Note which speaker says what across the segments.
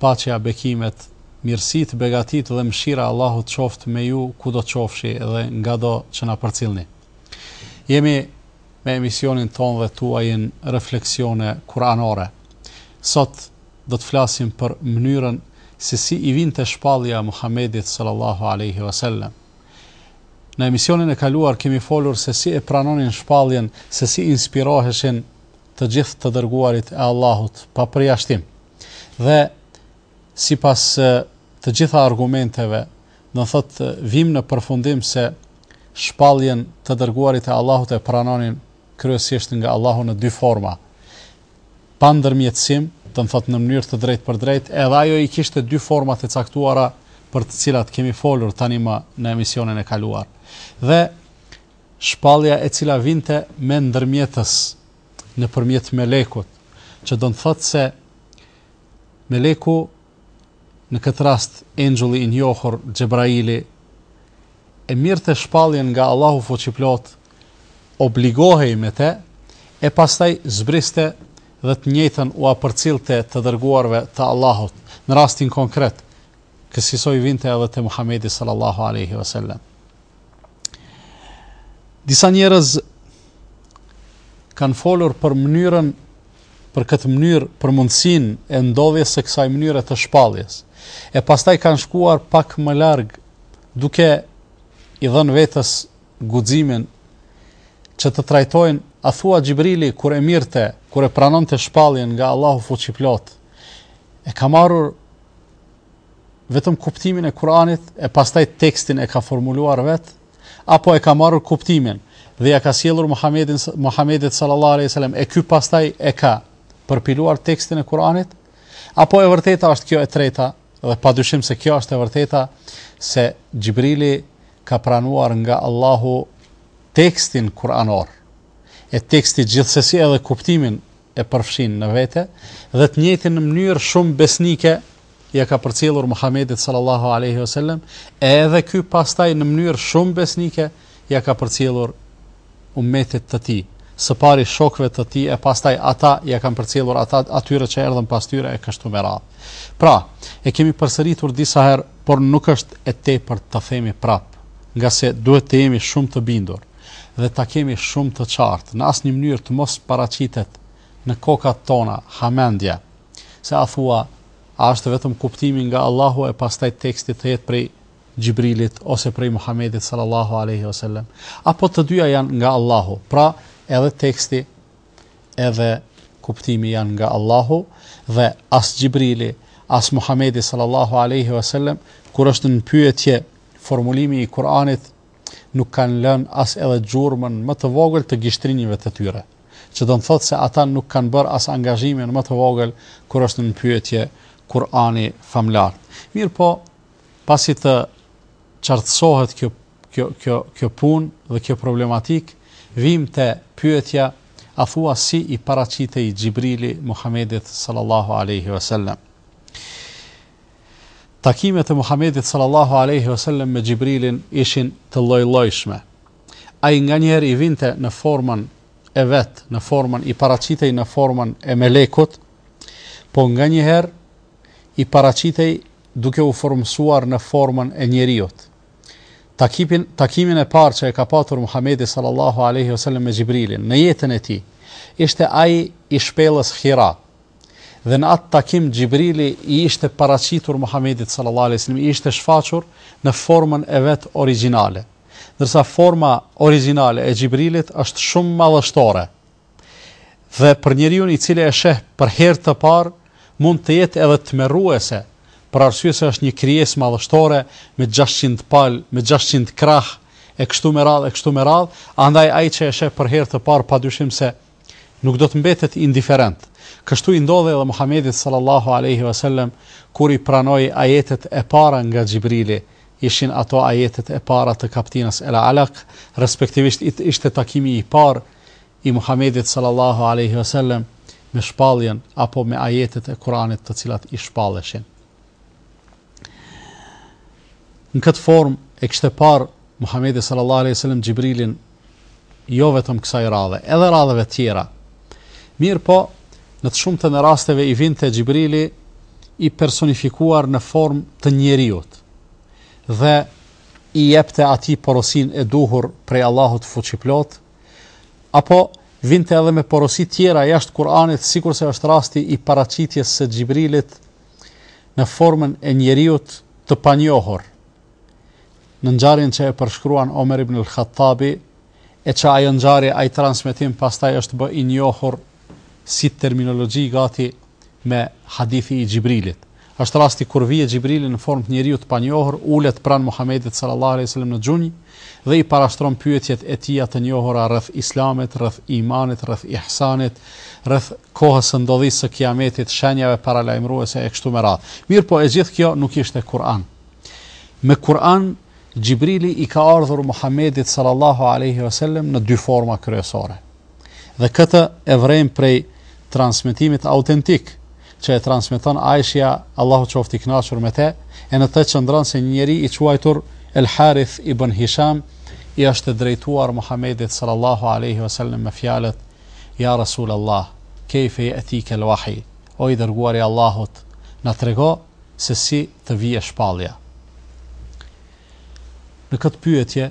Speaker 1: Paqja, bekimet, mirësitë, begatitë dhe mëshira e Allahut qoftë me ju kudo qofshi dhe ngado që na përcillni. Jemi me emisionin tonë dhe tuajin Refleksione Kur'anore. Sot do të flasim për mënyrën se si i vinte shpallja Muhamedit sallallahu alaihi wasallam. Në emisionin e kaluar kemi folur se si e pranonin shpalljen, se si inspiroheshin të gjithë të dërguarit e Allahut pa përjashtim. Dhe sipas të gjitha argumenteve, do të thotë vim në përfundim se shpalljen të dërguarit e Allahut e pranonin kryesisht nga Allahu në dy forma. Pa ndërmjetësim, do të thotë në mënyrë të drejtë për drejtë, edhe ajo i kishte dy forma të caktuara për të cilat kemi folur tani më në emisionin e kaluar. Dhe Shpallja e cila vinte me ndërmjetës, nëpërmjet melekut, që do të thotë se meleku, në këtë rast engjulli i njohur Xhebraili, e mirte shpalljen nga Allahu Fuqiplot, obligohej me te, e pastaj zbriste dhe të njëjtën ua përcillte të dërguarve të Allahut, në rastin konkret, Kësisoj vinte edhe te Muhamedi sallallahu alejhi ve sellem. Disa njerëz kanë folur për mënyrën për këtë mënyrë, për mundësinë e ndodhjes së kësaj mënyre të shpalljes. E pastaj kanë shkuar pak më larg duke i dhënë vetës guximin që të trajtojnë a thua Xhibrili kur e mirte, kur e pranonte shpalljen nga Allahu fuqiplot. E ka marrur vetëm kuptimin e Kur'anit e pastaj tekstin e ka formuluar vet apo e ka marrur kuptimin dhe ja ka sjellur Muhamedit sallallahu alaihi wasallam e ky pastaj e ka përpiluar tekstin e Kur'anit apo e vërteta është kjo e treta dhe padyshim se kjo është e vërteta se Xhibrili ka pranuar nga Allahu tekstin kuranor e teksti gjithsesi edhe kuptimin e përfshin në vete dhe të njëjtin në mënyrë shumë besnike ja ka përcjellur Muhamedit sallallahu alaihi wasallam, edhe ky pastaj në mënyrë shumë besnike ja ka përcjellur ummetit të tij, së pari shokëve të tij e pastaj ata ja kanë përcjellur ata atyre që erdhën pas tyre e kështu me radhë. Pra, e kemi përsëritur disa herë, por nuk është e tepërt të themi prap, ngase duhet të jemi shumë të bindur. dhe ta kemi shumë të qartë, në asnjë mënyrë të mos paraqitet në kokat tona hamendja, se a thua, a është vetëm kuptimi nga Allahu e pastaj teksti të jetë prej Xhibrilit ose prej Muhamedit sallallahu alejhi ve sellem, apo të dyja janë nga Allahu. Pra, edhe teksti edhe kuptimi janë nga Allahu dhe as Xhibrili, as Muhamedi sallallahu alejhi ve sellem kur është në pyetje formulimi i Kuranit nuk kanë lënë as edhe gjurmën më të vogël të gishtrinjve të tyre, që do të thotë se ata nuk kanë bërë as angazhimin më të vogël kur është në pyetje Kur'ani famëlartë. Mirëpo, pasi të qartësohet kjo kjo kjo kjo punë dhe kjo problematikë, vijmë te pyetja a thua si i paraqitej Xhibrili Muhamedit sallallahu alaihi wasallam. Takimet e Muhamedit sallallahu alejhi ve sellem me Xhibrilin ishin të llojllojshme. Ai nganjëherë i vinte në formën e vet, në formën i paraqitej në formën e melekut, po nganjëherë i paraqitej duke u formësuar në formën e njeriut. Takimin, takimin e parë që e ka patur Muhamedi sallallahu alejhi ve sellem me Xhibrilin në jetën e tij, ishte ai i shpellës Hira, Dhe në atë takim Xhibrili i ishte paraqitur Muhamedit sallallahu alejhi ve sellem, i ishte shfaqur në formën e vet origjinale. Ndërsa forma origjinale e Xhibrilit është shumë madhështore. Dhe për njeriun i cili e sheh për herë të parë, mund të jetë edhe tmerruese, për arsye se është një krijesë madhështore me 600 palë, me 600 krahë e kështu me radhë e kështu me radhë, andaj ai që e sheh për herë të parë padyshim se nuk do të mbetet indiferent. Kështu i ndodhi edhe Muhamedit sallallahu alejhi ve selem kur i pranoi ajetet e para nga Xhibrili, ishin ato ajetet e para të kaptinës El Alaq, respektivisht ishte takimi i parë i Muhamedit sallallahu alejhi ve selem me shpalljen apo me ajetet e Kuranit të cilat i shpalleshin. Në këtë formë e kishte parë Muhamedi sallallahu alaihi wasallam Xhibrilin jo vetëm kësaj radhe, edhe radheve tjera. Mirëpo, në të shumtën e rasteve i vinte Xhibrili i personifikuar në formë të njeriut dhe i jepte atij porosinë e duhur prej Allahut fuqiplotë, apo vinte edhe me porosi tjera jashtë Kur'anit, sikurse është rasti i paraqitjes së Xhibrilit në formën e njeriut të panjohur, në ngjarjen që e përshkruan Omer ibn al-Khattabi, e që ajo ngjarje, ai transmetim pastaj është bë i njohur si terminologji gati me hadithi i Xhibrilit. Është rasti kur vjen Xhibrili në formë të njeriut të panjohur, ulet pranë Muhamedit sallallahu alaihi wasallam në gjunjë, dhe i parashtron pyetjet e tija të njohura rreth Islamit, rreth imanit, rreth ihsanit, rreth kohës së ndodhisë së Kijametit, shenjave paralajmëruese e kështu me radhë. Mirëpo e gjithë kjo nuk ishte Kur'an. Me Kur'an, Xhibrili i ka ardhur Muhamedit sallallahu alejhi vesellem në dy forma kryesore. Dhe këtë e vrejmë prej transmetimit autentik që e transmeton Aishja, Allahu qoftë i kënaqur me te, e në të qëndron se një njeri i quajtur El Harith ibn Hisham i është drejtuar Muhamedit sallallahu alaihi wasallam me fjalët Ja Rasulallah, kejfe je'tikel wahi, o i dërguar i Allahut, na trego se si të vije shpallja. Në këtë pyetje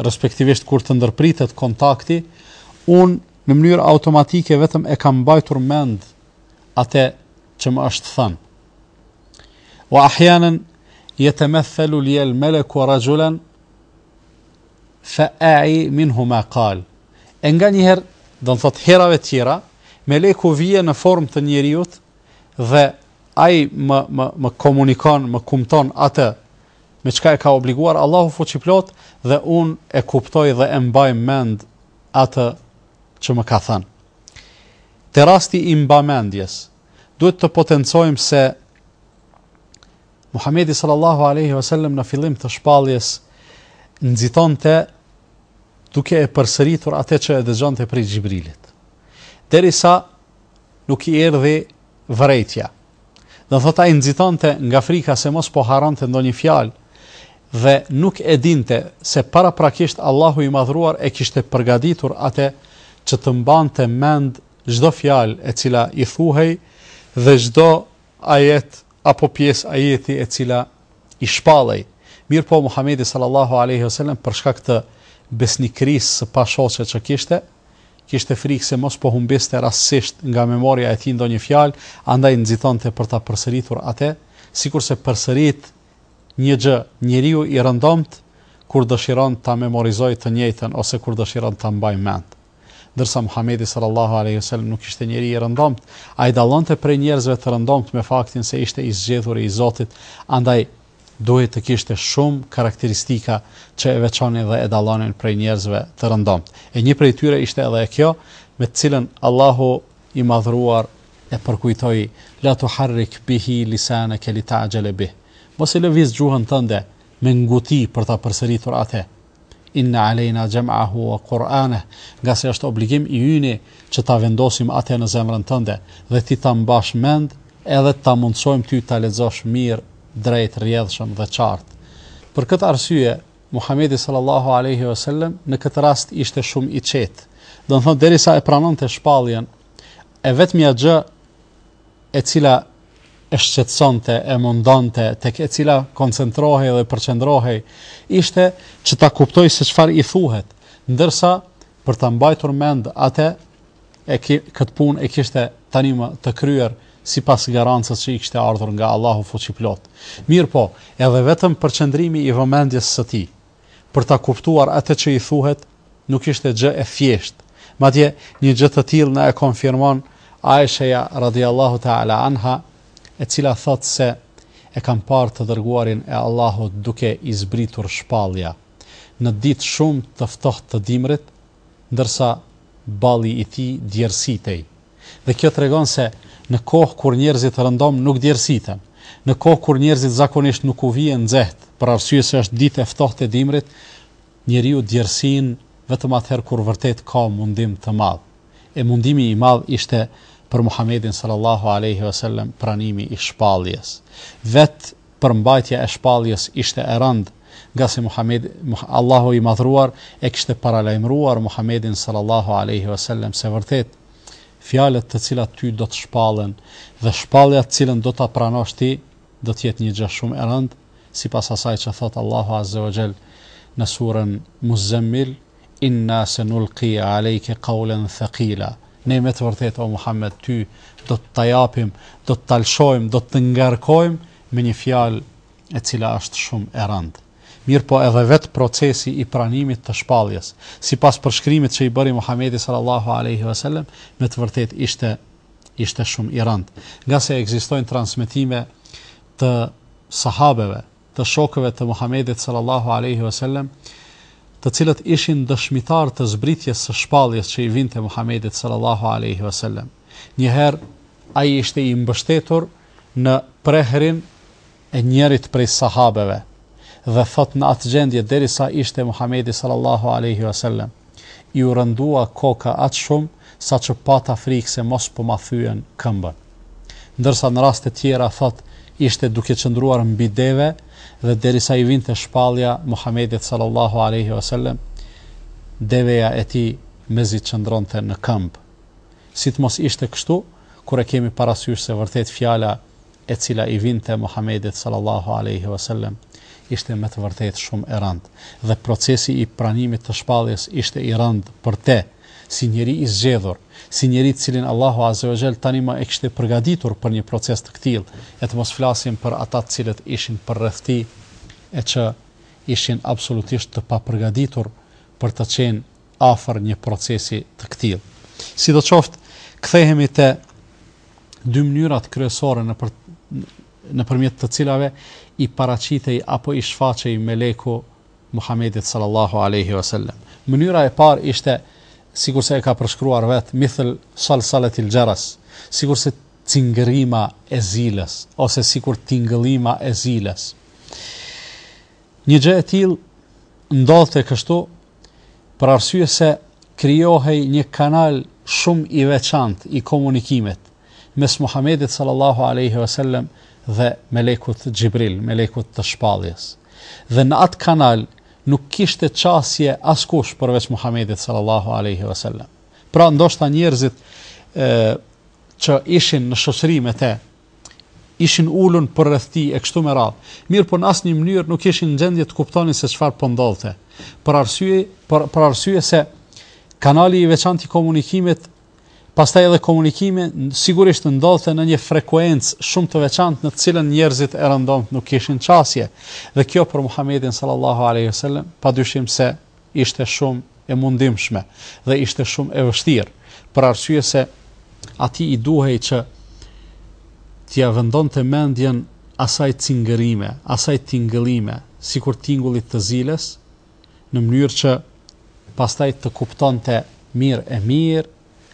Speaker 1: respektivisht kur të ndërpritet kontakti, unë në mënyrë automatike vetëm e kam mbajtur mend atë që më është thënë. Wa ahyanan yatamathalu li al-malaku rajulan fa a'i minhu ma qal. E nga një herë, domethënë herave tjera, meleku vije në formë të njeriut dhe ai më më më komunikon, më kumton atë me çka e ka obliguar Allahu Fuqiplot dhe unë e kuptoj dhe e mbaj mend atë që më ka thënë. Te rasti i mbamendjes, duhet të potencojmë se Muhamedi sallallahu alaihi wasallam në fillim të shpalljes nxitonte duke e përsëritur atë që e dëgjonte prej Xhibrilit. Derisa nuk i erdhi vërejtja. Domethënë ai nxitonte nga frika se mos po harronte ndonjë fjalë dhe nuk e dinte se paraprakisht Allahu i Madhëruar e kishte përgatitur atë që të mbante mend çdo fjalë e cila i thuhej dhe çdo ajet apo pjesë ajeti e cila i shpallej. Mirëpo Muhamedi sallallahu alejhi ve sellem për shkak të besnikërisë së pashoqe që kishte, Kishte frikë se mos po humbiste rastësisht nga memoria e tij ndonjë fjalë, andaj nxitonte për ta përsëritur atë, sikurse përsërit një gjë njeriu i rëndomtë kur dëshiron ta memorizojë të njëjtën ose kur dëshiron ta mbajë mend. Ndërsa Muhamedi sallallahu alejhi ve selem nuk ishte njeri i rëndomtë, ai dallonte prej njerëzve të rëndomtë me faktin se ishte i zgjedhuri i Zotit, andaj duhej të kishte shumë karakteristika që e veçonin dhe e dallonin prej njerëzve të rëndomtë. E një prej tyre ishte edhe kjo, me të cilën Allahu i Madhëruar e përkujtoi, La tuharrik bihi lisaneke lita'jale bih. Mos e lëviz gjuhën tënde me nguti për ta përsëritur atë. Inna alejna xhem'ahu ve Kur'aneh, ngase është obligim yni që ta vendosim ate në zemrën tënde, dhe ti ta mbash mend, edhe ta mundësojmë ty ta lexosh mirë, drejt, rrjedhshëm dhe qartë. Për këtë arsye, Muhamedi sallallahu alejhi ve sellem në këtë rast ishte shumë i qetë. Domethënë derisa e pranonte shpalljen, e vetmja gjë e cila e shqetësonte, e mundonte, tek e cila koncentrohej dhe përqendrohej, ishte që ta kuptojë se çfarë i thuhet, ndërsa për ta mbajtur mend atë e ki, këtë punë e kishte tanimë të kryer sipas garancës që i kishte ardhur nga Allahu fuqiplotë. Mirëpo, edhe vetëm përqendrimi i vëmendjes së tij, Për ta kuptuar atë që i thuhet, nuk ishte gjë e thjeshtë. Madje, një gjë të tillë na e konfirmon Aishaja radhiyallahu ta'ala anha, e cila thotë se, E kam parë të Dërguarin e Allahut duke i zbritur shpallja, në ditë shumë të ftohtë të dimrit, ndërsa balli i tij djersitej. Dhe kjo tregon se në kohë kur njerëzit rëndom nuk djersiten. Në kohë kur njerëzit zakonisht nuk u vjen nxehtë, për arsye se është ditë e ftohtë e dimrit, njeriu djersin vetëm atëherë kur vërtet ka mundim të madh. E mundimi i madh ishte për Muhamedin sallallahu alejhi ve sellem pranimi i shpalljes. Vetë përmbajtja e shpalljes ishte e rëndë, ngase Muhamedi, Allahu i Madhëruar, e kishte paralajmëruar Muhamedin sallallahu alejhi ve sellem se vërtet fjalët të cilat ty do të shpallen dhe shpallja të cilën do ta pranosh ti do të jetë një gjë shumë e rëndë, sipas asaj që thotë Allahu azze ve xhel në surën Muzemmil, Inna senulki alejke kaulen thekila, Ne me të vërtetë, o Muhamed, ty do të ta japim, do të ta lëshojmë, do të të ngarkojmë me një fjalë e cila është shumë e rëndë. Mirëpo edhe vetë procesi i pranimit të shpalljes, sipas përshkrimit që i bëri Muhamedi sallallahu alejhi ve sellem, me të vërtet ishte, ishte shumë i rëndë. Ngase ekzistojnë transmetime të sahabeve, të shokëve të Muhamedit sallallahu alejhi ve sellem, të cilët ishin dëshmitarë të zbritjes së shpalljes që i vinte Muhamedit sallallahu alejhi ve sellem. Një herë ai ishte i mbështetur në prehrin e njërit prej sahabeve dhe thotë në atë gjendje derisa ishte Muhamedi sallallahu alejhi ve sellem. Iu rëndua koka aq shumë, saqë pata frikë se mos po ma thyen këmbën. Ndërsa në raste tjera, thotë, ishte duke qëndruar mbi deve dhe derisa i vinte shpallja Muhamedit sallallahu alejhi ve sellem, deveja e tij mezi qëndronte në këmbë. Si të mos ishte kështu, kur e kemi parasysh se vërtet fjala e cila i vinte Muhamedit sallallahu alejhi ve selem, ishte me të vërtetë shumë e rëndë, dhe procesi i pranimit të shpalljes ishte i rëndë për te, si njeri i zgjedhur, si njeri të cilin Allahu azze ve xhel tani më e kishte përgatitur për një proces të këtillë, e të mos flasim për ata të cilët ishin përreth tij e që ishin absolutisht të papërgatitur për të qenë afër një procesi të këtillë. Sidoqoftë, kthehemi te dy mënyrat kryesore nëpër, nëpërmjet të cilave i paraqitej apo i shfaqej meleku Muhamedit sallallahu alejhi ve sellem. Mënyra e parë ishte sikurse e ka përshkruar vet mithl salsalatil jaras, sikurse cingërima e zilës ose sikur tingëllima e zilës. Një gjë e tillë ndodhte kështu për arsye se krijohej një kanal shumë i veçantë i komunikimit mes Muhamedit sallallahu alaihi wasallam dhe melekut Xhibril, melekut të shpalljes. Dhe në atë kanal nuk kishte qasje askush përveç Muhamedit sallallahu alaihi wasallam. Pra ndoshta njerëzit që ishin në shoqëri me të, ishin ulun përreth tij e kështu me radhë, mirëpo në asnjë mënyrë nuk ishin në gjendje të kuptonin se çfarë po ndodhte, për arsye, për, për arsye se kanali i veçantë i komunikimit, pastaj edhe komunikimi, sigurisht ndodhte në një frekuencë shumë të veçantë në të cilën njerëzit e rëndomtë nuk kishin qasje. Dhe kjo për Muhammedin sallallahu alaihi wasallam, padyshim se ishte shumë e mundimshme dhe ishte shumë e vështirë, për arsye se atij i duhej që t'ia vendonte mendjen asaj cingërime, asaj tingëllime, sikur tingullit të zilës, në mënyrë që pastaj të kuptonte mirë e mirë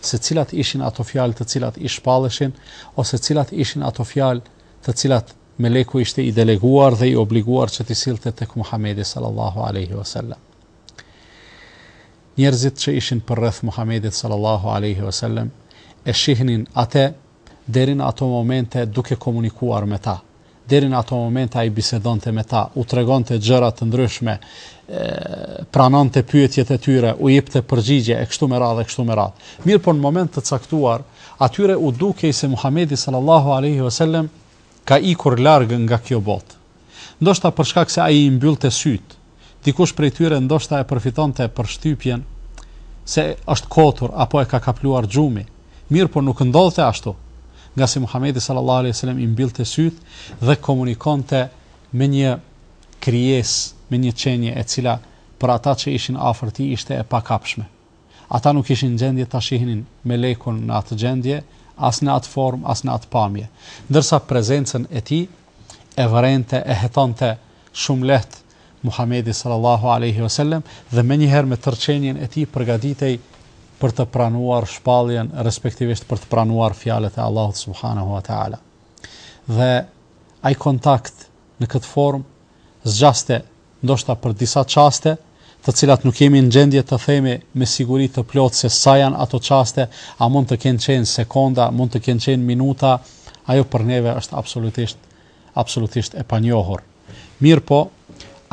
Speaker 1: se cilat ishin ato fjalë të cilat i shpalleshin ose cilat ishin ato fjalë të cilat Meleku ishte i deleguar dhe i obliguar që t'i sillte tek Muhamedi sallallahu alaihi wasallam. Njerëzit që ishin përreth Muhamedit sallallahu alaihi wasallam e shihnin atë deri në ato momente duke komunikuar me ta. Deri në ato momente ai bisedonte me ta, u tregonte gjëra të ndryshme, pranonte pyetjet e tyre, u jepte përgjigje e kështu me radhë e kështu me radhë. Mirëpo në moment të caktuar, atyre u dukej se Muhamedi sallallahu alaihi wasallam Ka ikur larg nga kjo botë. Ndoshta për shkak se ai i mbyllte sytë. Dikush prej tyre ndoshta e përfitonte përshtypjen se është kotur apo e ka kapluar gjumi, mirëpo nuk ndodhte ashtu, ngase Muhamedi sallallahu alejhi ve sellem i mbyllte sytë dhe komunikonte me një krijesë, me një qenie e cila për ata që ishin afër tij ishte e pakapshme. Ata nuk ishin në gjendje ta shihnin melekun në atë gjendje, as në atë formë, as në atë pamje. Ndërsa prezencën e tij e vërente, e hetonte shumë lehtë Muhamedi sallallahu alejhi ve selem dhe menjëherë me tërë qenien e tij përgatitej për të pranuar shpalljen, respektivisht për të pranuar fjalët e Allahut subhanehu ve teala. Dhe ai kontakt në këtë formë zgjaste ndoshta për disa çaste, të cilat nuk jemi në gjendje të themi me siguri të plotë se sa janë ato çaste, a mund të kenë qenë sekonda, mund të kenë qenë minuta, ajo për neve është absolutisht, absolutisht e panjohur. Mirëpo,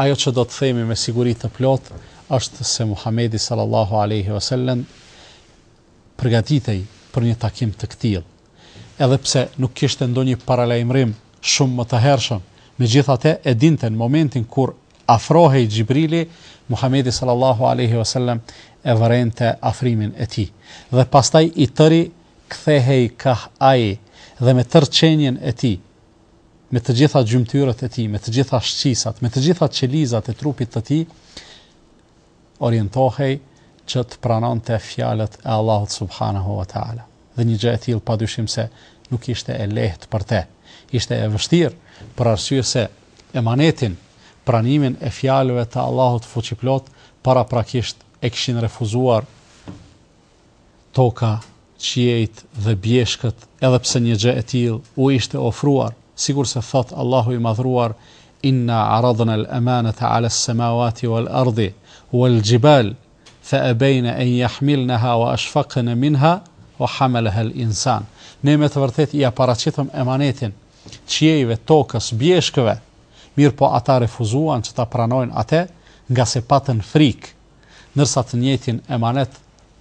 Speaker 1: ajo që do të themi me siguri të plotë është se Muhamedi sallallahu alaihi wasallam përgatitej për një takim të këtillë. Edhe pse nuk kishte ndonjë paralajmërim shumë më të hershëm, megjithatë e dinte në momentin kur afrohej Xhibrili, Muhamedi sallallahu alejhi ve sellem e vërente afrimin e tij. Dhe pastaj i tëri kthehej kah ai dhe me tërë qenien e tij, me të gjitha gjymtyrët e tij, me të gjitha shqisat, me të gjitha qelizat e trupit të tij, orientohej që të pranonte fjalët e Allahut subhanehu ve teala. Dhe një gjë e tillë padyshim se nuk ishte e lehtë për te. Ishte e vështirë për arsye se emanetin, pranimin e fjalëve të Allahut fuqiplotë paraprakisht e kishin refuzuar toka, qiejtë dhe bjeshkët, edhe pse një gjë e tillë u ishte ofruar, sikurse thotë Allahu i Madhëruar, Inna aradna al-amanata ala as-samawati wal-ardi wal-jibal fa abejne en jahmilneha wa ashfaqne minha wa hamalaha al-insan. Ne me të vërtetë ia paraqitëm emanetin qiejve, tokës, bjeshkëve, mirëpo ata refuzuan që ta pranojnë ate, ngase patën frikë ndërsa të njëjtin emanet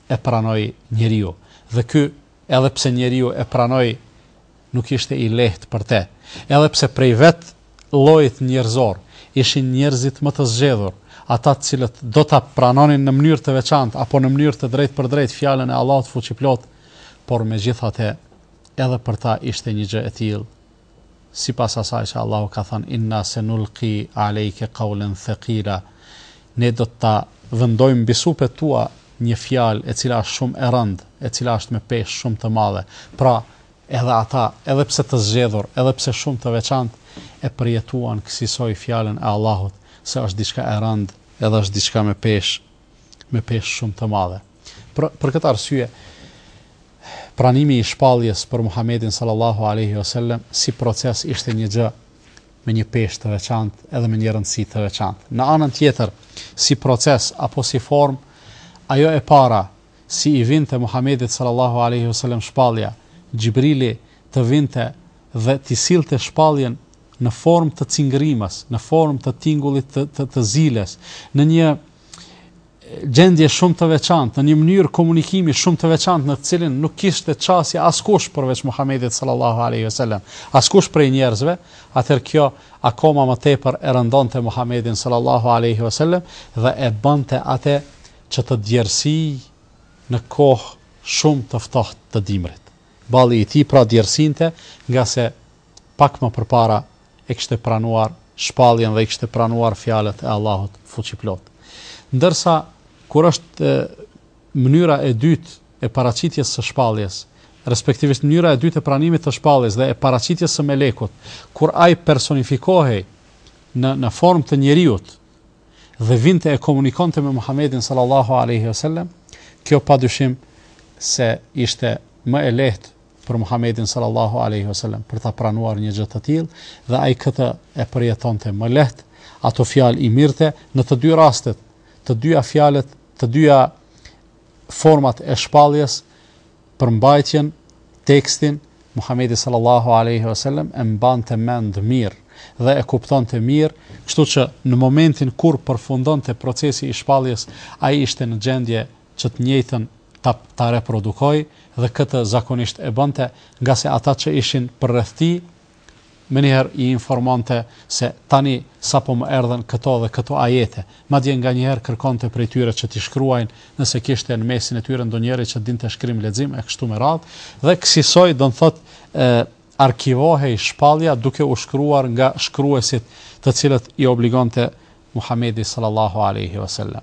Speaker 1: e pranoi njeriu. Dhe ky, edhe pse njeriu e pranoi, nuk ishte i lehtë për te. Edhe pse prej vetë llojit njerëzor ishin njerëzit më të zgjedhur, ata të cilët do ta pranonin në mënyrë të veçantë apo në mënyrë të drejtpërdrejtë fjalën e Allahut Fuqiplotë, por megjithate edhe për ta ishte një gjë e tillë sipas asaj që Allahu ka thënë inna senulqi alejke kaulen thekila ne do ta vendojmë mbi supet tua një fjalë e cila është shumë e rëndë e cila është me peshë shumë të madhe pra edhe ata edhe pse të zgjedhur edhe pse shumë të veçantë e përjetuan kësisoj fjalën e Allahut se është diçka e rëndë edhe është diçka me peshë me peshë shumë të madhe. Për, për këtë arsye, pranimi i shpalljes për Muhammedin sallallahu alaihi wasallam si proces ishte një gjë me një peshë të veçantë edhe me një rëndësi të veçantë. Në anën tjetër, si proces apo si formë, ajo e para si i vinte Muhamedit sallallahu alaihi wasallam shpallja, Xhibrili të vinte dhe t'i sillte shpalljen në formë të cingërimës, në formë të tingullit të, të, të ziles, në një gjendje shumë të veçantë, në një mënyrë komunikimi shumë të veçantë në të cilin nuk kishte qasje askush përveç Muhammedit sallallahu aleyhi sallam, askush prej njerëzve, atëherë kjo akoma më tepër e rëndonte Muhammedin sallallahu aleyhi sallam dhe e bënte atë që të djersijë në kohë shumë të ftohtë të dimrit. Balli i tij pra djersinte ngase pak më përpara e kishte pranuar shpalljen dhe i kishte pranuar fjalët e Allahut Fuqiplotë. Ndërsa kur është mënyra e dytë e paraqitjes së shpalljes, respektivisht mënyra e dytë e pranimit të shpalljes dhe e paraqitjes së melekut, kur ai personifikohej në në formë të njeriut dhe vinte e komunikonte me Muhamedin sallallahu alaihi wasallam, kjo padyshim se ishte më e lehtë për Muhamedin sallallahu alejhi ve sellem për ta pranuar një gjë të tillë dhe ai këtë e përjetonte më lehtë ato fjalë i mirte në të dy rastet, të dyja fjalët, të dyja format e shpalljes përmbajtjen tekstin Muhamedi sallallahu alejhi ve sellem e mbante mend mirë dhe e kuptonte mirë, kështu që në momentin kur përfundonte procesi i shpalljes, ai ishte në gjendje që të njëjtën ta ta reprodukojë dhe këtë zakonisht e bënte, ngase ata që ishin përreth tij menjëherë i informonte se tani sapo më erdhën këto dhe këto ajete. Madje nganjëherë kërkonte prej tyre që t'i shkruajnë, nëse kishte në mesin e tyre ndonjëri që dinte shkrim lexim e kështu me radhë, dhe kësisoj do të thotë arkivohej shpallja duke u shkruar nga shkruesit të cilët i obligonte Muhamedi sallallahu alaihi wasallam.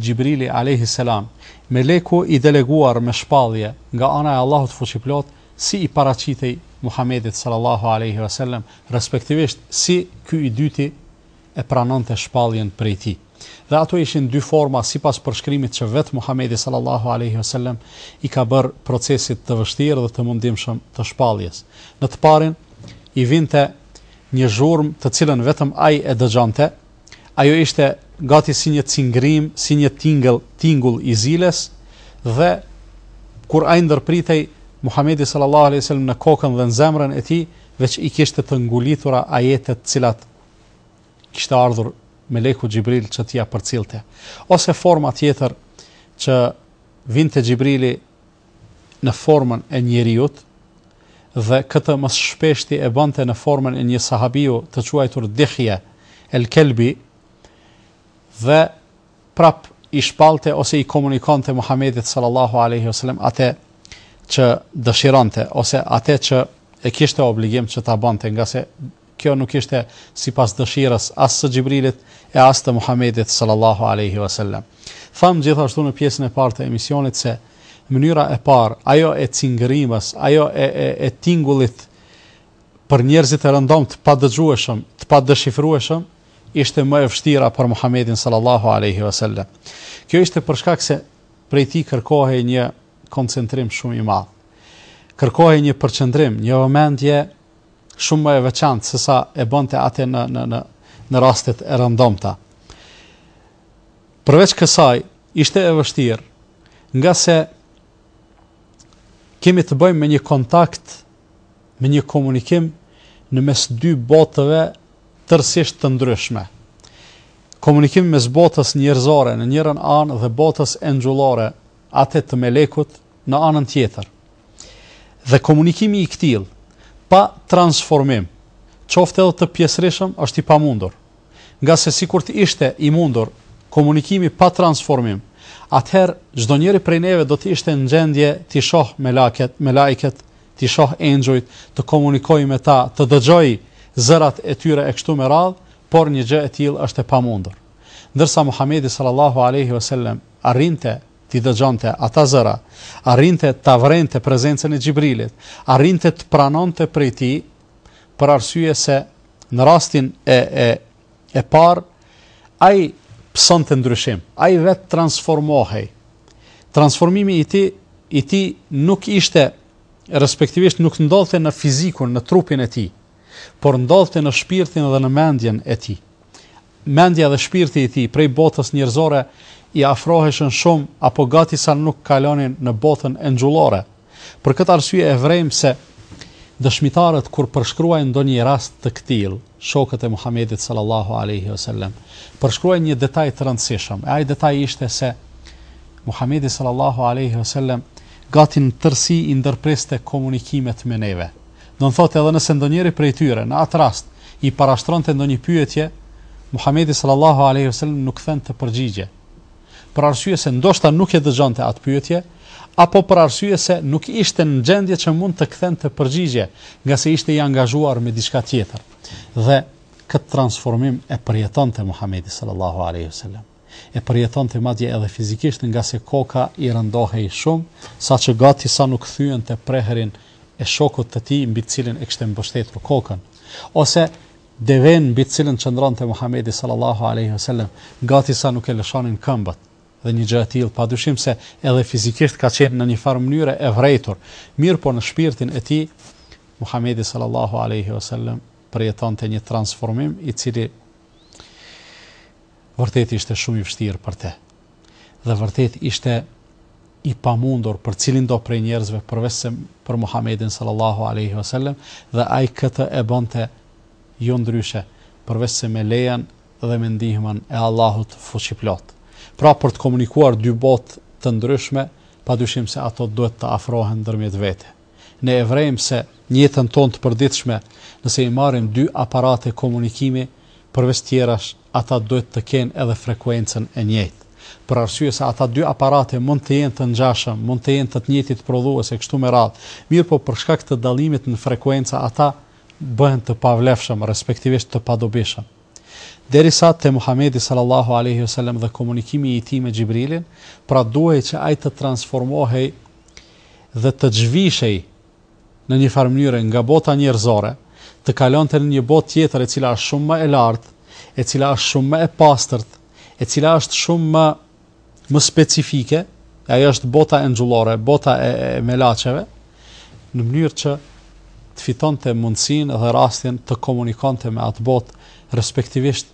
Speaker 1: Xhibrili alejhi selam, meleku i deleguar me shpallje nga ana e Allahut Fuqiplotë, si i paraqitej Muhamedit sallallahu alejhi ve selem, respektivisht si ky i dyti e pranonte shpalljen prej tij. Dhe ato ishin dy forma sipas përshkrimit që vetë Muhamedi sallallahu alejhi ve selem i ka bërë procesit të vështirë dhe të mundimshëm të shpalljes. Në të parin i vinte një zhurmë të cilën vetëm ai e dëgjonte, Ajo ishte gati si një cingërim, si një tingëll, tingull i ziles, dhe kur ai ndërpritej Muhamedi sallallahu alaihi wasallam në kokën dhe në zemrën e tij, veç i kishte të ngulitura ajetet të cilat kishte ardhur Meleku Xhibril që t'ia përcillte. Ose forma tjetër që vinte Xhibrili në formën e njeriut dhe këtë më së shpeshti e bënte në formën e një sahabiu të quajtur Dihje el Kelbi dhe prap i shpalte ose i komunikonte Muhamedit sallallahu alaihi wasallam atë që dëshironte ose atë që e kishte obligim që ta bënte nga se Kjo nuk ishte sipas dëshirës as së Xhibrilit e as të Muhamedit sallallahu alejhi ve sellem. Thamë gjithashtu në pjesën e parë të emisionit se mënyra e parë, ajo e cingërimës, ajo e, e, e tingullit për njerëzit e rëndom të padëgjueshëm, të padeshifrueshëm, ishte më e vështira për Muhamedin sallallahu alejhi ve sellem. Kjo ishte për shkak se prej tij kërkohej një koncentrim shumë i madh. Kërkohej një përqendrim, një vëmendje shumë më e veçantë se sa e bënte atë në në në në rastet e rëndomta. Përveç kësaj, ishte e vështirë nga se kemi të bëjmë me një kontakt, me një komunikim në mes dy botëve tërësisht të ndryshme. Komunikim mes botës njerëzore në njërën anë dhe botës engjullore, atë të melekut në anën tjetër. Dhe komunikimi i këtillë, pa transformim, qoftë edhe të pjesërishëm, është i pamundur. Ngase sikur të ishte i mundur komunikimi pa transformim, atëherë çdonjëri prej neve do të ishte në gjendje t'i shohë me, melaiket, t'i shohë engjujt, të komunikojë me ta, të dëgjojë zërat e tyre e kështu me radhë, por një gjë e tillë është e pamundur. Ndërsa Muhamedi sallallahu alejhi ve sellem arrinte t'i dëgjonte ata zëra, arrinte ta vërente prezencën e Xhibrilit, arrinte të pranonte prej tij, për arsye se në rastin e e e parë ai pësonte ndryshim, ai vetë transformohej. Transformimi i tij i tij nuk ishte respektivisht nuk ndodhte në fizikun, në trupin e tij, por ndodhte në shpirtin dhe në mendjen e tij. Mendja dhe shpirti i tij prej botës njerëzore i afroheshin shumë apo gati sa nuk kalonin në botën engjullore. Për këtë arsye e vërejmë se dëshmitarët kur përshkruajnë ndonjë rast të këtillë, shokët e Muhamedit sallallahu alejhi ve sellem përshkruajnë një detaj të rëndësishëm, e ai detaj ishte se Muhamedi sallallahu alejhi ve sellem gati në tërësi i ndërpreste komunikimet me neve. Do të thotë edhe nëse ndonjëri prej tyre në atë rast i parashtronte ndonjë pyetje, Muhamedi sallallahu alejhi ve selem nuk kthente përgjigje, për arsye se ndoshta nuk e dëgjonte atë pyetje, apo për arsye se nuk ishte në gjendje që mund të kthente përgjigje, ngase ishte i angazhuar me diçka tjetër. Dhe këtë transformim e përjetonte Muhamedi sallallahu alejhi ve selem. e përjetonte madje edhe fizikisht ngase koka i rëndohej shumë, saqë gati sa nuk thyente prehërin e shokut të tij mbi të cilin e kishte mbështetur kokën. Ose devenë mbi të cilën qëndronte Muhamedi sallallahu alejhi ve sellem, gati sa nuk e lëshonin këmbët. Dhe një gjë e tillë padyshim se edhe fizikisht ka qenë në një farë mënyre e vërejtur, mirëpo në shpirtin e tij Muhamedi sallallahu alejhi ve sellem përjetonte një transformim i cili Vërtet ishte shumë i vështirë për te. Dhe vërtet ishte i pamundur për cilindo prej njerëzve përveçse për Muhamedin sallallahu alejhi ve sellem dhe ai këtë e bënte jo ndryshe përveçse me lejen dhe me ndihmën e Allahut Fuqiplot. Pra për të komunikuar dy botë të ndryshme, padyshim se ato duhet të afrohen ndërmjet vete. Ne e vrejmë se në jetën tonë të përditshme, nëse i marrim dy aparate komunikimi, përveç tjerash, ata duhet të kenë edhe frekuencën e njëjtë. Për arsye se ata dy aparate mund të jenë të ngjashëm, mund të jenë të të njëjtit prodhues e kështu me radhë, mirëpo për shkak të dallimit në frekuenca ata bëhen të pavlefshëm, respektivisht të padobishëm. Derisa te Muhamedi sallallahu alejhi ve sellem dhe komunikimi i tij me Xhibrilin, pra duhej që ai të transformohej dhe të zhvishej në një farë mënyre nga bota njerëzore, të kalonte në një botë tjetër e cila është shumë më e lartë, e cila është shumë më e pastërt, e cila është shumë më më specifike, e ajo është bota engjullore, bota e, e melaqeve, në mënyrë që të fitonte mundësinë dhe rastin të komunikonte me atë botë, respektivisht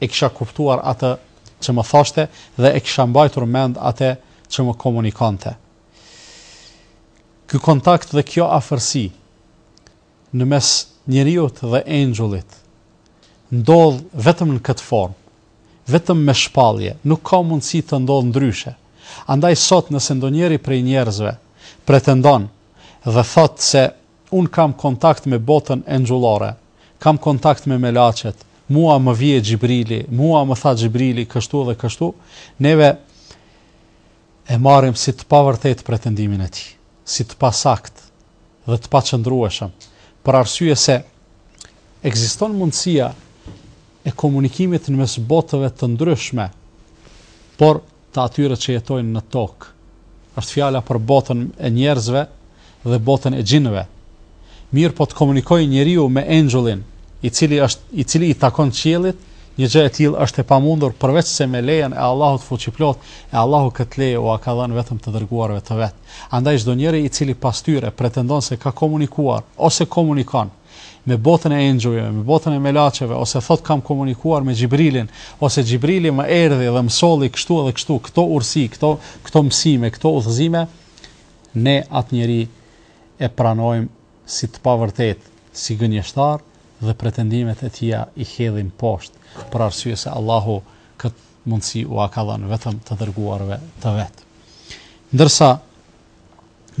Speaker 1: e kisha kuptuar atë që më thoshte dhe e kisha mbajtur mend ate që më komunikonte. Ky kontakt dhe kjo afërsi në mes njeriut dhe engjullit ndodh vetëm në këtë formë, vetëm me shpallje, nuk ka mundësi të ndodhë ndryshe. Andaj sot nëse ndonjëri prej njerëzve pretendon dhe thotë se Unë kam kontakt me botën engjullore, kam kontakt me melaqet, mua më vije Xhibrili, mua më tha Xhibrili kështu dhe kështu, neve e marrim si të pavërtetë pretendimin e tij, si të pasaktë dhe të paqëndrueshëm, për arsye se ekziston mundësia e komunikimit në mes botëve të ndryshme, por të atyre që jetojnë në tokë. Është fjala për botën e njerëzve dhe botën e xhinëve. Mirëpo të komunikojë njeriu me engjullin, i cili është i cili i takon qiellit, një gjë e tillë është e pamundur përveçse me lejen e Allahut fuqiplotë, e Allahu këtë leje ua ka dhënë vetëm të dërguarve të Vet. Andaj çdo njeri i cili pas tyre pretendon se ka komunikuar ose komunikon, me botën e engjëjve, me botën e melaqeve, ose thotë kam komunikuar me Xhibrilin, ose Xhibrili më erdhi dhe më solli kështu edhe kështu, këto urësi, këto, këto mësime, këto udhëzime, ne atë njeri e pranojmë si të pavërtetë, si gënjeshtar, dhe pretendimet e tija i hedhim poshtë, për arsye se Allahu këtë mundësi ua ka dhënë vetëm të dërguarve të vet. Ndërsa,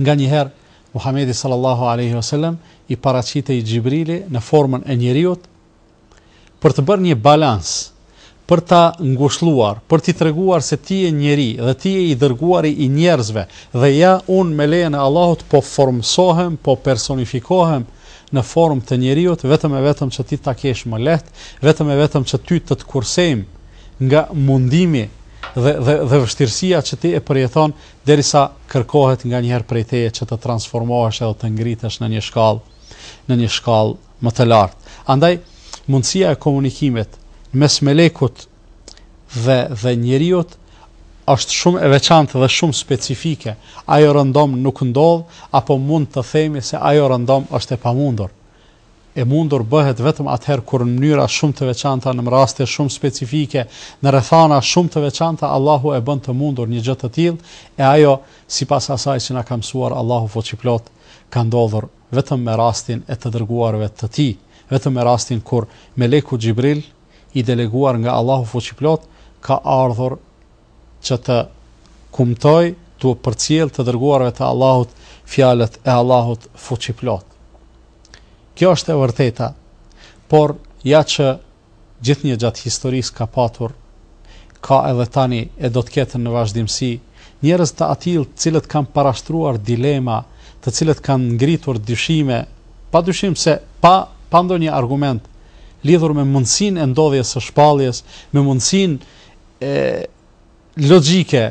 Speaker 1: Nganjëherë, Muhamedit sallallahu alejhi ve sellem i paraqitej Xhibrili në formën e njeriut për të bërë një balans, për ta ngushëlluar, për t'i treguar se ti je njeri dhe ti je i dërguari i njerëzve dhe ja unë me lejen e Allahut po formësohem, po personifikohem në formë të njeriut, vetëm e vetëm që ti ta kesh më lehtë, vetëm e vetëm që ty të të kursejmë nga mundimi dhe dhe dhe vështirësia që ti e përjeton Derisa kërkohet nganjëherë prej teje që të transformohesh edhe të ngritesh në një shkallë, në një shkallë më të lartë. Andaj, mundësia e komunikimit mes melekut dhe dhe njeriut është shumë e veçantë dhe shumë specifike. Ajo rëndom nuk ndodh, apo mund të themi se ajo rëndom është e pamundur. E mundur bëhet vetëm atëherë kur në mënyra shumë të veçanta, në raste shumë specifike, në rrethana shumë të veçanta Allahu e bën të mundur një gjë të tillë, e ajo, sipas asaj që na ka mësuar Allahu Fuqiplotë, ka ndodhur vetëm me rastin e të dërguarve të Tij, vetëm me rastin kur meleku Xhibril, i deleguar nga Allahu Fuqiplotë, ka ardhur që të kumtojë t'u përcjellë të dërguarve të Allahut fjalët e Allahut fuqiplotë. Kjo është e vërteta, por ja që gjithnjë gjatë historisë ka patur, ka edhe tani e do të ketë në vazhdimësi, njerëz të atillë të cilët kanë parashtruar dilema, të cilët kanë ngritur dyshime, pa dyshim se pa, pa ndonjë argument, lidhur me mundësinë e ndodhjes së shpaljes, me mundësin e logjike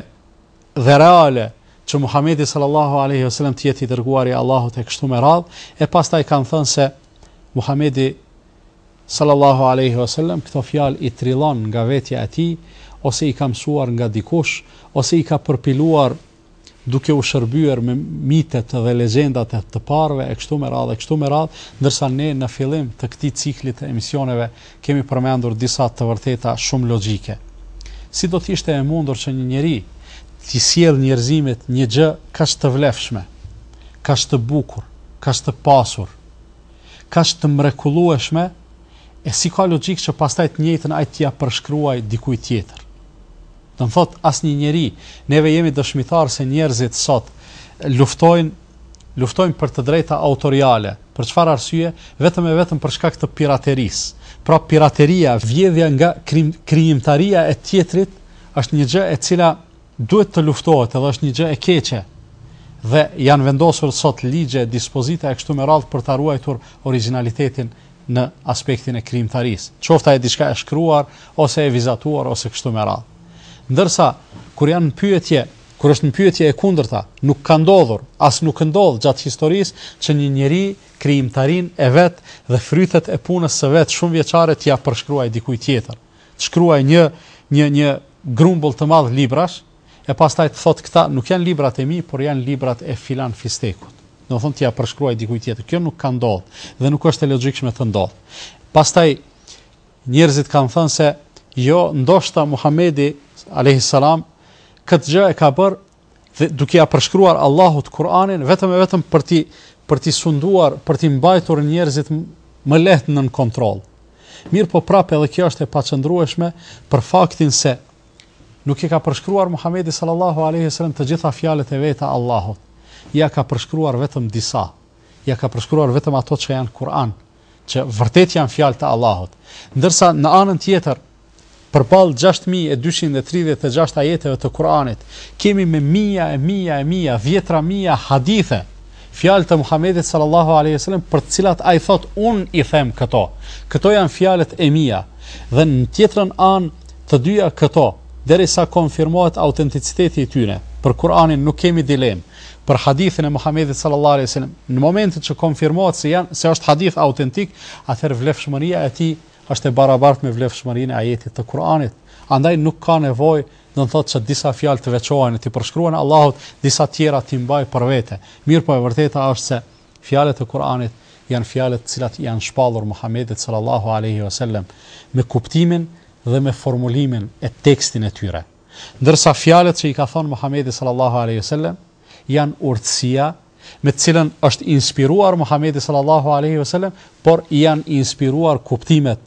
Speaker 1: dhe reale që Muhamedi sallallahu alaihi wasallam të jetë i dërguari i Allahut e kështu me radhë, e pastaj kanë thënë se Muhamedi sallallahu alaihi wasallam këto fjalë i trillon nga vetja e tij ose i ka mësuar nga dikush ose i ka përpiluar duke u shërbyer me mitet dhe legjendat e të parëve e kështu me radhë e kështu me radhë, ndërsa ne në fillim të këtij cikli të emisioneve kemi përmendur disa të vërteta shumë logjike. Si do të ishte e mundur që një njeri t'i sjellë njerëzimit një gjë kaq të vlefshme, kaq të bukur, kaq të pasur, kaq të mrekullueshme, e si ka logjikë që pastaj të njëjtën ai t'ia përshkruajë dikujt tjetër? Do të thotë asnjë njeri, neve jemi dëshmitarë se njerëzit sot luftojnë luftojnë për të drejta autoriale. Për çfarë arsye? Vetëm e vetëm për shkak të piraterisë. Pra pirateria, vjedhja nga krim, krijimtaria e tjetrit është një gjë e cila duhet të luftohet edhe është një gjë e keqe. Dhe janë vendosur sot ligje, dispozita e kështu me radhë për ta ruajtur origjinalitetin në aspektin e krijimtarisë, qoftë ajo diçka e shkruar ose e vizatuar ose kështu me radhë. Ndërsa, kur janë në pyetje, kur është në pyetje e kundërta, nuk ka ndodhur, as nuk ndodh gjatë historisë që një njeri krijimtarinë e vet dhe frytet e punës së vet shumëvjeçare t'ia përshkruajë dikujt tjetër. Të shkruajë një një një grumbull të madh librash, E pastaj të thotë këta nuk janë librat e mi, por janë librat e filan fistekut. Domethënë t'ia përshkruajë dikujt tjetër. Kjo nuk ka ndodhur dhe nuk është e logjikshme të ndodhë. Pastaj njerëzit kanë thënë se jo, ndoshta Muhamedi alejhi selam këtë gjë e ka bërë dhe duke ia përshkruar Allahut Kur'anin vetëm e vetëm për t'i për t'i sunduar, për t'i mbajtur njerëzit më lehtë nën kontroll. Mirëpo prapë edhe kjo është e paqëndrueshme për faktin se Nuk i ka përshkruar Muhamedi sallallahu alejhi ve selem të gjitha fjalët e veta Allahut, ia ka përshkruar vetëm disa, ia ka përshkruar vetëm ato që janë Kur'an, që vërtet janë fjalë të Allahut. Ndërsa në anën tjetër, përballë 6236 ajeteve të Kur'anit, kemi me mijëra e mijëra e mijëra, dhjetëra mijëra hadithe, fjalë të Muhamedit sallallahu alejhi ve selem për të cilat ai thotë unë i them këto. Këto janë fjalët e mia. Dhe në tjetrën anë Të dyja këto, derisa konfirmohet autenticiteti i tyre, për Kur'anin nuk kemi dilemë, për hadithin e Muhamedit sallallahu alejhi ve sellem, në momentin që konfirmohet se janë se është hadith autentik, atëherë vlefshmëria e tij është e barabartë me vlefshmërinë e ajetit të Kur'anit. Andaj nuk ka nevojë, do të thotë që disa fjalë të veçohen e t'i përshkruhen Allahut, disa tjera t'i mbajë për vete. Mirëpo e vërteta është se Fjalët e Kur'anit janë fjalët të cilat i janë shpallur Muhamedit sallallahu alejhi ve selem me kuptimin dhe me formulimin e tekstin e tyre. Ndërsa fjalët që i ka thënë Muhamedi sallallahu alejhi ve selem janë urtësia me të cilën është inspiruar Muhamedi sallallahu alejhi ve selem, por i janë inspiruar kuptimet,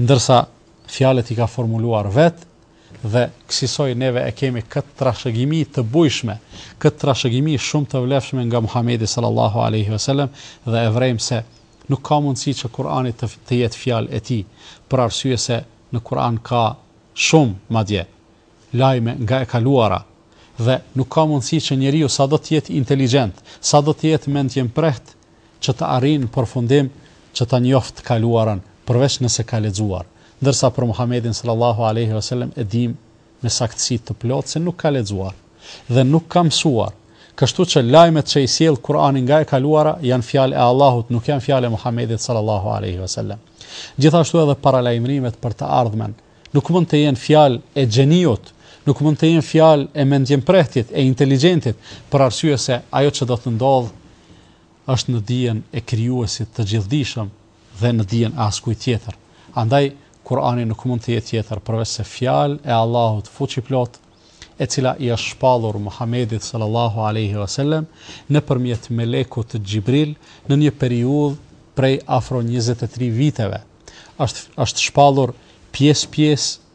Speaker 1: ndërsa fjalët i ka formuluar vetë Dhe, kësisoj, neve e kemi këtë trashëgimi të bujshme, këtë trashëgimi shumë të vlefshme nga Muhamedi sallallahu alejhi ve selem dhe e vrejmë se, Nuk ka mundësi që Kur'ani të jetë fjalë e tij, për arsye se në Kur'an ka shumë, madje, lajme nga e kaluara. Dhe, nuk ka mundësi që njeriu sado të jetë inteligjent, sado të jetë mendjemprehtë, që të arrijë në përfundim që ta njoftë të kaluarën, përveç nëse ka lexuar. Ndërsa për Muhamedin sallallahu alejhi ve selem e dimë me saktësi të plotë se nuk ka lexuar dhe nuk ka mësuar, kështu që lajmet që i sjell Kur'ani nga e kaluara janë fjalë e Allahut, nuk janë fjalë e Muhamedit sallallahu alejhi ve selem. Gjithashtu edhe paralajmërimet për të ardhmen Nuk mund të jenë fjalë e gjeniut, nuk mund të jenë fjalë e mendjemprehtit, e inteligjentit, për arsye se ajo që do të ndodhë është në dijen e Krijuesit të Gjithëdijshëm dhe në dijen e askujt tjetër. Andaj Kur'ani nuk mund të jetë tjetër përveçse fjalë e Allahut fuqiplotë, e cila i është shpallur Muhamedit sallallahu alaihi wasallam nëpërmjet melekut Xhibril në një periudhë prej afro njëzet e tri viteve. është është shpallur pjesë pjesë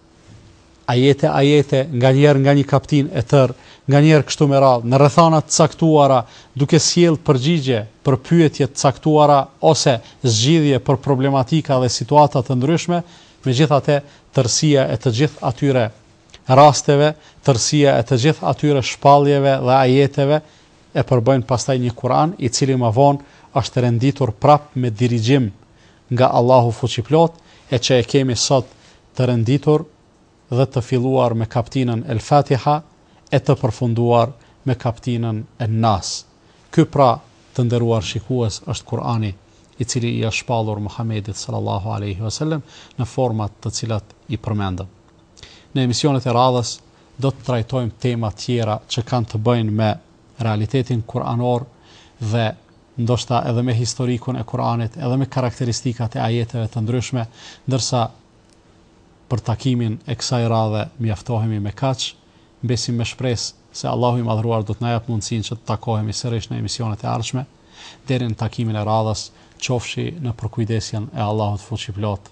Speaker 1: ajete ajete nganjëherë nga një kaptinë e tërë nganjëherë kështu me radhë në rrethana të caktuara duke sjellë përgjigje për pyetje të caktuara ose zgjidhje për problematika dhe situata të ndryshme megjithatë tërësia e të gjithë atyre rasteve tërësia e të gjithë atyre shpalljeve dhe ajeteve e përbëjnë pastaj një Kur'an i cili më vonë është renditur prap me dirigjim nga Allahu Fuqiplotë e që e kemi sot të renditur dhe të filluar me kaptinën El Fatiha e të përfunduar me kaptinën En Nas. Ky pra, të nderuar shikues, është Kur'ani, i cili i është shpallur Muhamedit sallallahu alejhi ve selem në format të cilat i përmendëm. Në emisionet e radhës do të trajtojmë tema tjera që kanë të bëjnë me realitetin kur'anor dhe ndoshta edhe me historikun e Kur'anit, edhe me karakteristikat e ajeteve të ndryshme, ndërsa për takimin e kësaj radhe mjaftohemi me kaq, mbesim me shpresë se Allahu i Madhëruar do të na japë mundësinë që të takohemi sërish në emisionet e ardhshme, deri në takimin e radhës, qofshi në përkujdesjen e Allahut
Speaker 2: Fuqiplotë.